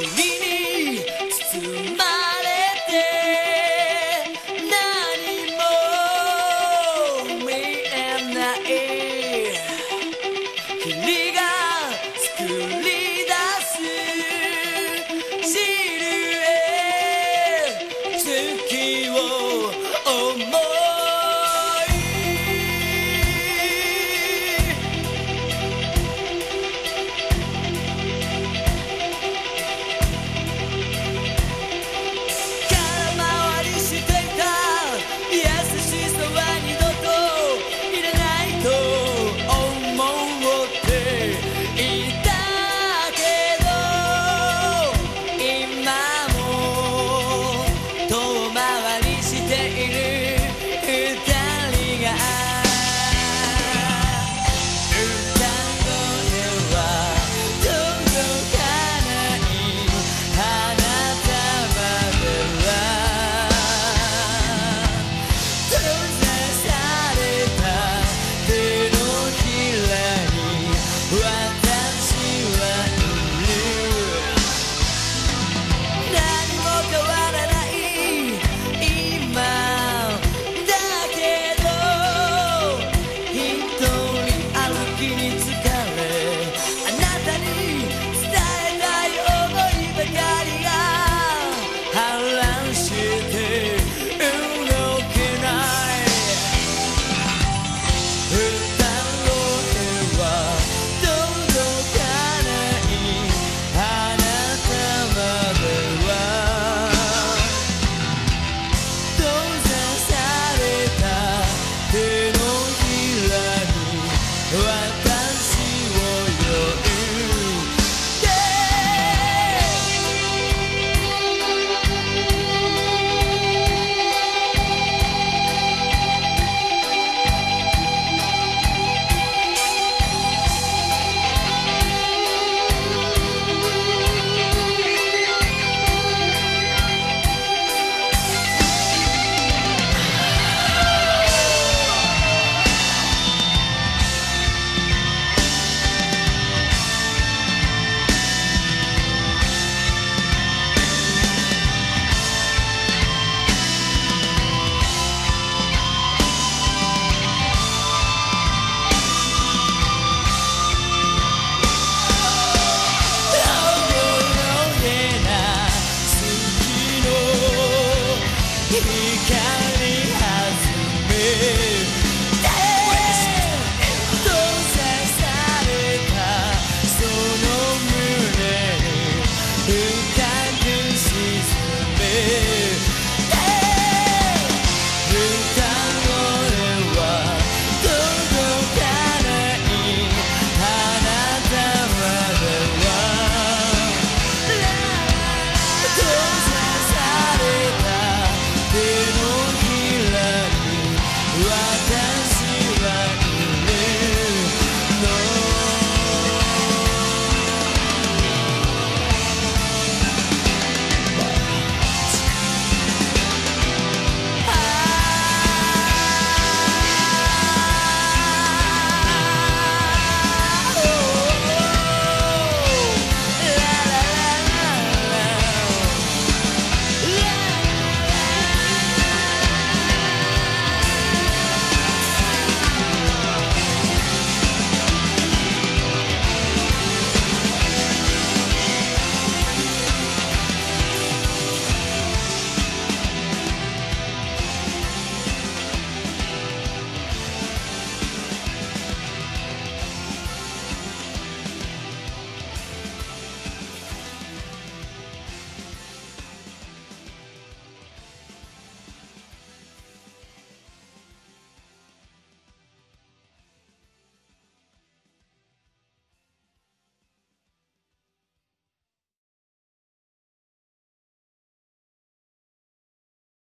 believe.